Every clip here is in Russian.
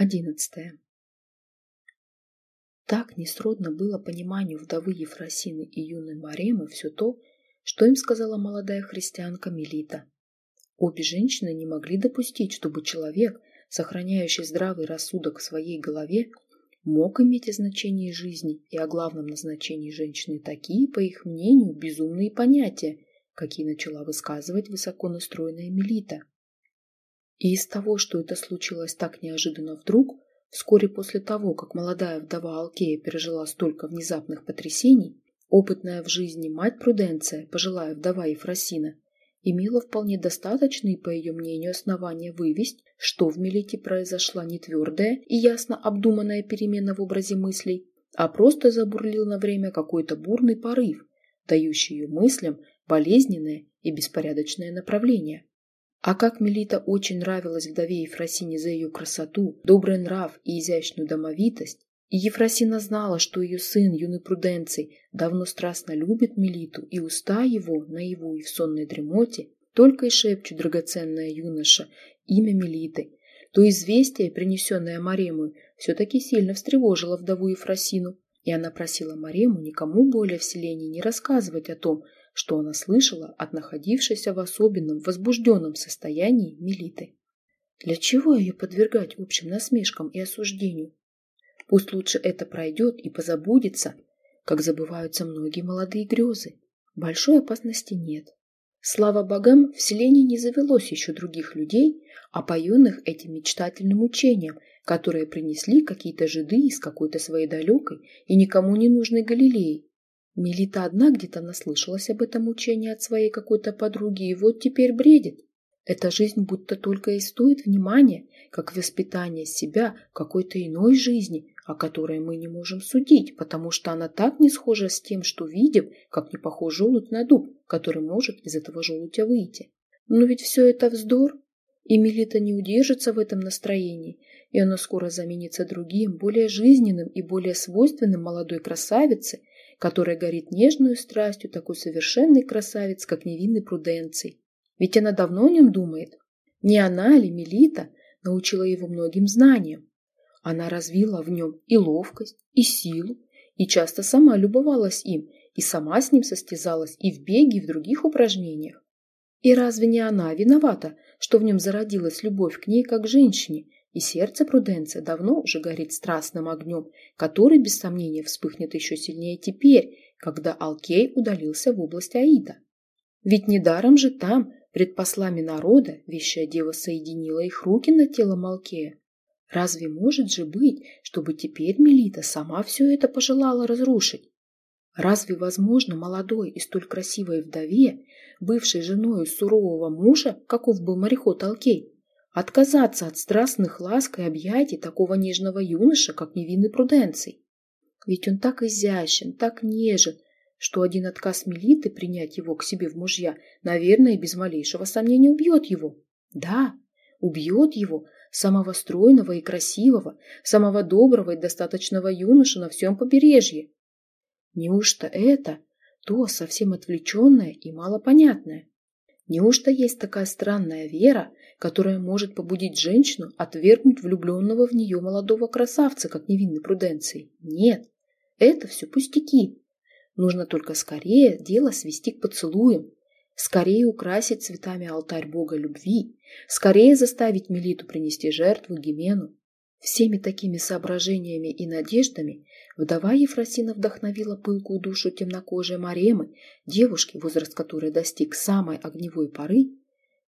Одиннадцатое. Так несродно было пониманию вдовы Ефросины и юной Маремы все то, что им сказала молодая христианка Мелита. Обе женщины не могли допустить, чтобы человек, сохраняющий здравый рассудок в своей голове, мог иметь о значении жизни и о главном назначении женщины такие, по их мнению, безумные понятия, какие начала высказывать высоко настроенная Мелита. И из того, что это случилось так неожиданно вдруг, вскоре после того, как молодая вдова Алкея пережила столько внезапных потрясений, опытная в жизни мать Пруденция, пожилая вдова Ефросина, имела вполне достаточные, по ее мнению, основания вывесть, что в Мелите произошла не твердая и ясно обдуманная перемена в образе мыслей, а просто забурлил на время какой-то бурный порыв, дающий ее мыслям болезненное и беспорядочное направление. А как Мелита очень нравилась вдове Ефросине за ее красоту, добрый нрав и изящную домовитость, и Ефросина знала, что ее сын, юный Пруденций, давно страстно любит Мелиту, и уста его, наяву и в сонной дремоте, только и шепчут драгоценная юноша имя Мелиты, то известие, принесенное Марему, все-таки сильно встревожило вдову Ефросину, и она просила Марему никому более в селении не рассказывать о том, что она слышала от находившейся в особенном возбужденном состоянии Мелиты. Для чего ее подвергать общим насмешкам и осуждению? Пусть лучше это пройдет и позабудется, как забываются многие молодые грезы. Большой опасности нет. Слава богам, в селении не завелось еще других людей, опоенных этим мечтательным учением, которые принесли какие-то жиды из какой-то своей далекой и никому не нужной Галилеи, Мелита одна где-то наслышалась об этом учении от своей какой-то подруги и вот теперь бредит. Эта жизнь будто только и стоит внимания, как воспитание себя какой-то иной жизни, о которой мы не можем судить, потому что она так не схожа с тем, что видим, как не похож желудь на дуб, который может из этого желудя выйти. Но ведь все это вздор, и Мелита не удержится в этом настроении, и оно скоро заменится другим, более жизненным и более свойственным молодой красавице, которая горит нежную страстью такой совершенный красавец, как невинный Пруденций. Ведь она давно о нем думает. Не она ли, Мелита, научила его многим знаниям. Она развила в нем и ловкость, и силу, и часто сама любовалась им, и сама с ним состязалась и в беге, и в других упражнениях. И разве не она виновата, что в нем зародилась любовь к ней как к женщине, и сердце Пруденция давно уже горит страстным огнем, который, без сомнения, вспыхнет еще сильнее теперь, когда Алкей удалился в область Аида. Ведь недаром же там, пред послами народа, вещая дева соединила их руки на тело Малкея. Разве может же быть, чтобы теперь Мелита сама все это пожелала разрушить? Разве возможно молодой и столь красивой вдове, бывшей женой сурового мужа, каков был мореход Алкей, Отказаться от страстных ласк и объятий такого нежного юноша, как невинный Пруденций. Ведь он так изящен, так нежен, что один отказ Мелиты принять его к себе в мужья, наверное, без малейшего сомнения убьет его. Да, убьет его, самого стройного и красивого, самого доброго и достаточного юноша на всем побережье. Неужто это то совсем отвлеченное и малопонятное? Неужто есть такая странная вера, которая может побудить женщину отвергнуть влюбленного в нее молодого красавца, как невинный Пруденций? Нет, это все пустяки. Нужно только скорее дело свести к поцелуям, скорее украсить цветами алтарь бога любви, скорее заставить Мелиту принести жертву Гимену. Всеми такими соображениями и надеждами вдова Ефросина вдохновила пылкую душу темнокожей Маремы, девушки, возраст которой достиг самой огневой поры,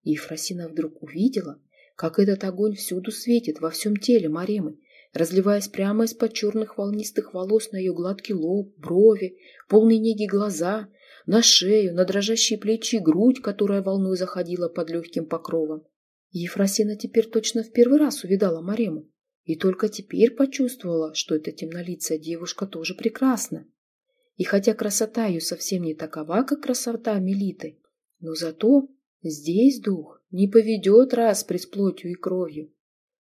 и Ефросина вдруг увидела, как этот огонь всюду светит во всем теле Маремы, разливаясь прямо из-под черных волнистых волос на ее гладкий лоб, брови, полные неги глаза, на шею, на дрожащие плечи, грудь, которая волной заходила под легким покровом. Ефросина теперь точно в первый раз увидала Марему. И только теперь почувствовала, что эта темнолицая девушка тоже прекрасна. И хотя красота ее совсем не такова, как красота Мелиты, но зато здесь дух не поведет раз с плотью и кровью.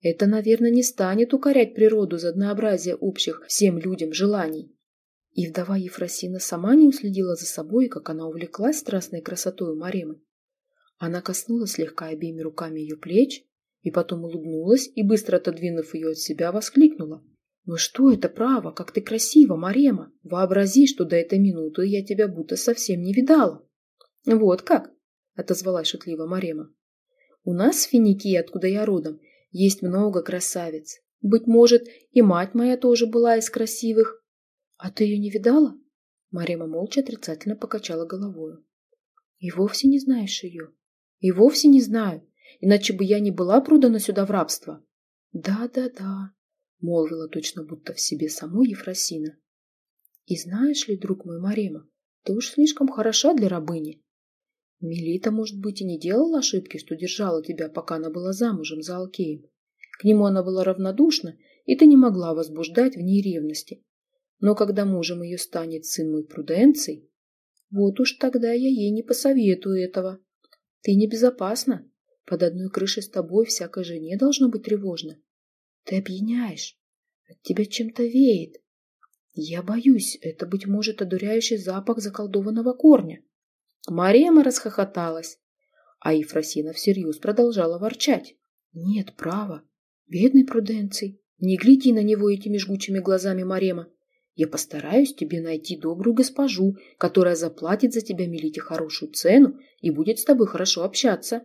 Это, наверное, не станет укорять природу за однообразие общих всем людям желаний. И вдова Ефросина сама не уследила за собой, как она увлеклась страстной красотой Маремы. Она коснулась слегка обеими руками ее плеч, и потом улыбнулась и, быстро отодвинув ее от себя, воскликнула. «Ну что это право, как ты красива, Марема! Вообрази, что до этой минуты я тебя будто совсем не видала!» «Вот как!» — отозвалась шутливо Марема. «У нас в Финикии, откуда я родом, есть много красавиц. Быть может, и мать моя тоже была из красивых. А ты ее не видала?» Марема молча отрицательно покачала головою. «И вовсе не знаешь ее?» «И вовсе не знаю иначе бы я не была продана сюда в рабство. Да-да-да, молвила точно будто в себе самой Ефросина. И знаешь ли, друг мой Марема, ты уж слишком хороша для рабыни. Мелита, может быть, и не делала ошибки, что держала тебя, пока она была замужем за Алкеем. К нему она была равнодушна, и ты не могла возбуждать в ней ревности. Но когда мужем ее станет сын мой Пруденций, вот уж тогда я ей не посоветую этого. Ты небезопасна, под одной крышей с тобой всякой жене должно быть тревожно. Ты опьяняешь. От тебя чем-то веет. Я боюсь, это, быть может, одуряющий запах заколдованного корня. Марема расхохоталась, а Ефросина всерьез продолжала ворчать. Нет, право. Бедный Пруденций. Не гляди на него этими жгучими глазами, Марема. Я постараюсь тебе найти добрую госпожу, которая заплатит за тебя Мелите хорошую цену и будет с тобой хорошо общаться.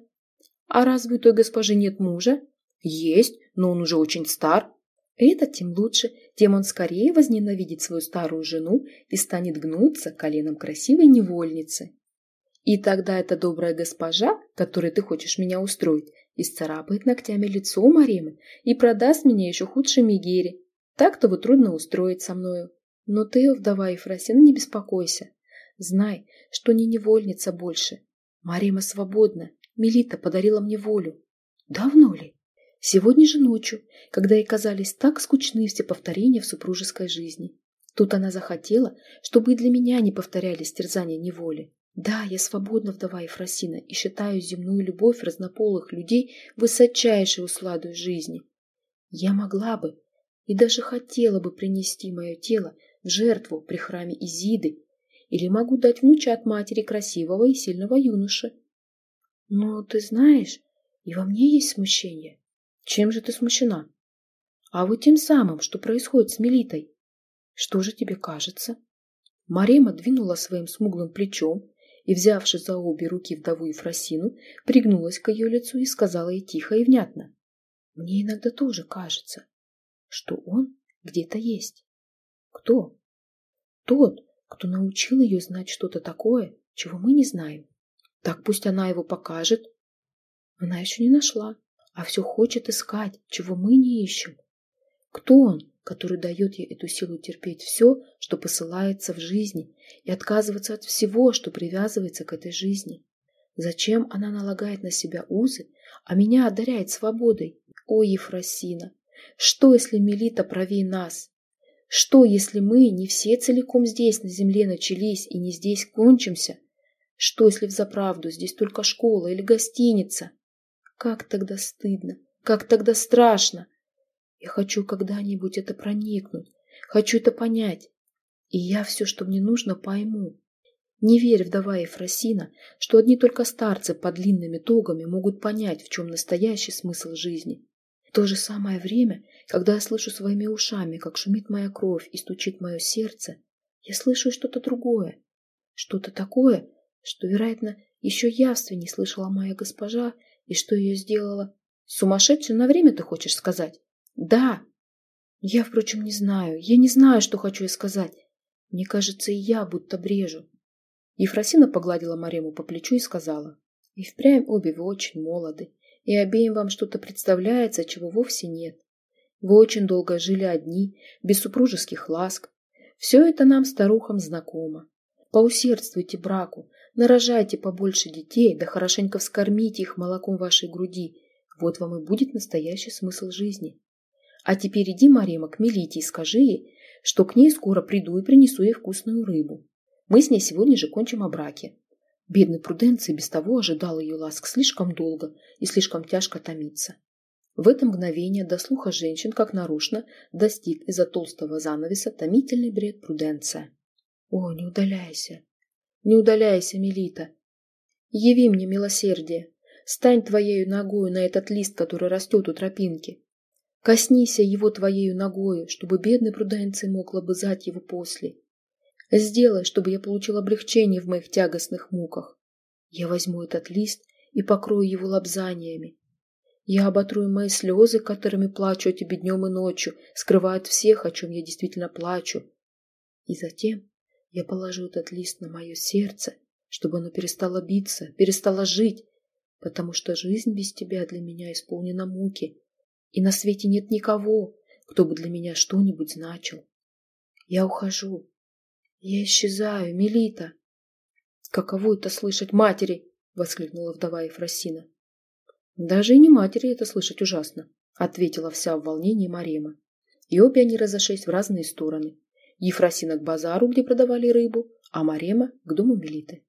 А разве у той госпожи нет мужа? Есть, но он уже очень стар. Это тем лучше, тем он скорее возненавидит свою старую жену и станет гнуться коленом красивой невольницы. И тогда эта добрая госпожа, которой ты хочешь меня устроить, исцарапает ногтями лицо Маремы и продаст меня еще худшей Мегере. Так-то вот трудно устроить со мною. Но ты, вдова Ефросина, не беспокойся. Знай, что не невольница больше. Марема свободна, Мелита подарила мне волю. Давно ли? Сегодня же ночью, когда ей казались так скучны все повторения в супружеской жизни. Тут она захотела, чтобы и для меня не повторялись терзания неволи. Да, я свободна вдова Ефросина и считаю земную любовь разнополых людей высочайшей усладой жизни. Я могла бы и даже хотела бы принести мое тело в жертву при храме Изиды или могу дать внучат матери красивого и сильного юноши, но ты знаешь, и во мне есть смущение. Чем же ты смущена? А вот тем самым, что происходит с Мелитой. Что же тебе кажется? Марема двинула своим смуглым плечом и, взявши за обе руки вдову Ефросину, пригнулась к ее лицу и сказала ей тихо и внятно. Мне иногда тоже кажется, что он где-то есть. Кто? Тот, кто научил ее знать что-то такое, чего мы не знаем. Так пусть она его покажет. Она еще не нашла, а все хочет искать, чего мы не ищем. Кто он, который дает ей эту силу терпеть все, что посылается в жизни, и отказываться от всего, что привязывается к этой жизни? Зачем она налагает на себя узы, а меня одаряет свободой? О, Ефросина! Что, если Мелита правее нас? Что, если мы не все целиком здесь, на земле, начались и не здесь кончимся? Что, если взаправду здесь только школа или гостиница? Как тогда стыдно, как тогда страшно. Я хочу когда-нибудь это проникнуть, хочу это понять. И я все, что мне нужно, пойму. Не верь, вдова Ефросина, что одни только старцы под длинными тогами могут понять, в чем настоящий смысл жизни. В то же самое время, когда я слышу своими ушами, как шумит моя кровь и стучит мое сердце, я слышу что-то другое, что-то такое, что, вероятно, еще явственней слышала моя госпожа и что ее сделала. Сумасшедшим на время ты хочешь сказать? Да. Я, впрочем, не знаю. Я не знаю, что хочу ей сказать. Мне кажется, и я будто брежу. Ефросина погладила Марему по плечу и сказала. И впрямь обе вы очень молоды, и обеим вам что-то представляется, чего вовсе нет. Вы очень долго жили одни, без супружеских ласк. Все это нам, старухам, знакомо. Поусердствуйте браку, Нарожайте побольше детей, да хорошенько вскормите их молоком вашей груди. Вот вам и будет настоящий смысл жизни. А теперь иди, Марема, к Мелите и скажи ей, что к ней скоро приду и принесу ей вкусную рыбу. Мы с ней сегодня же кончим о браке. Бедный Пруденций без того ожидал ее ласк слишком долго и слишком тяжко томиться. В это мгновение до слуха женщин, как нарочно, достиг из-за толстого занавеса томительный бред Пруденция. «О, не удаляйся! Не удаляйся, Мелита. Яви мне милосердие. стань твоею ногою на этот лист, который растет у тропинки. Коснися его твоею ногою, чтобы бедный Пруденций мог лобызать его после. Сделай, чтобы я получил облегчение в моих тягостных муках. Я возьму этот лист и покрою его лобзаниями. Я оботрую мои слезы, которыми плачу тебе днем и ночью, скрывают всех, о чем я действительно плачу. И затем я положу этот лист на мое сердце, чтобы оно перестало биться, перестало жить, потому что жизнь без тебя для меня исполнена муки, и на свете нет никого, кто бы для меня что-нибудь значил. Я ухожу. Я исчезаю, Мелита. Каково это слышать матери? Воскликнула вдова Ефросина. Даже и не матери это слышать ужасно, ответила вся в волнении Марема. И обе они разошлись в разные стороны. Ефросина к базару, где продавали рыбу, а Марема к дому Мелиты.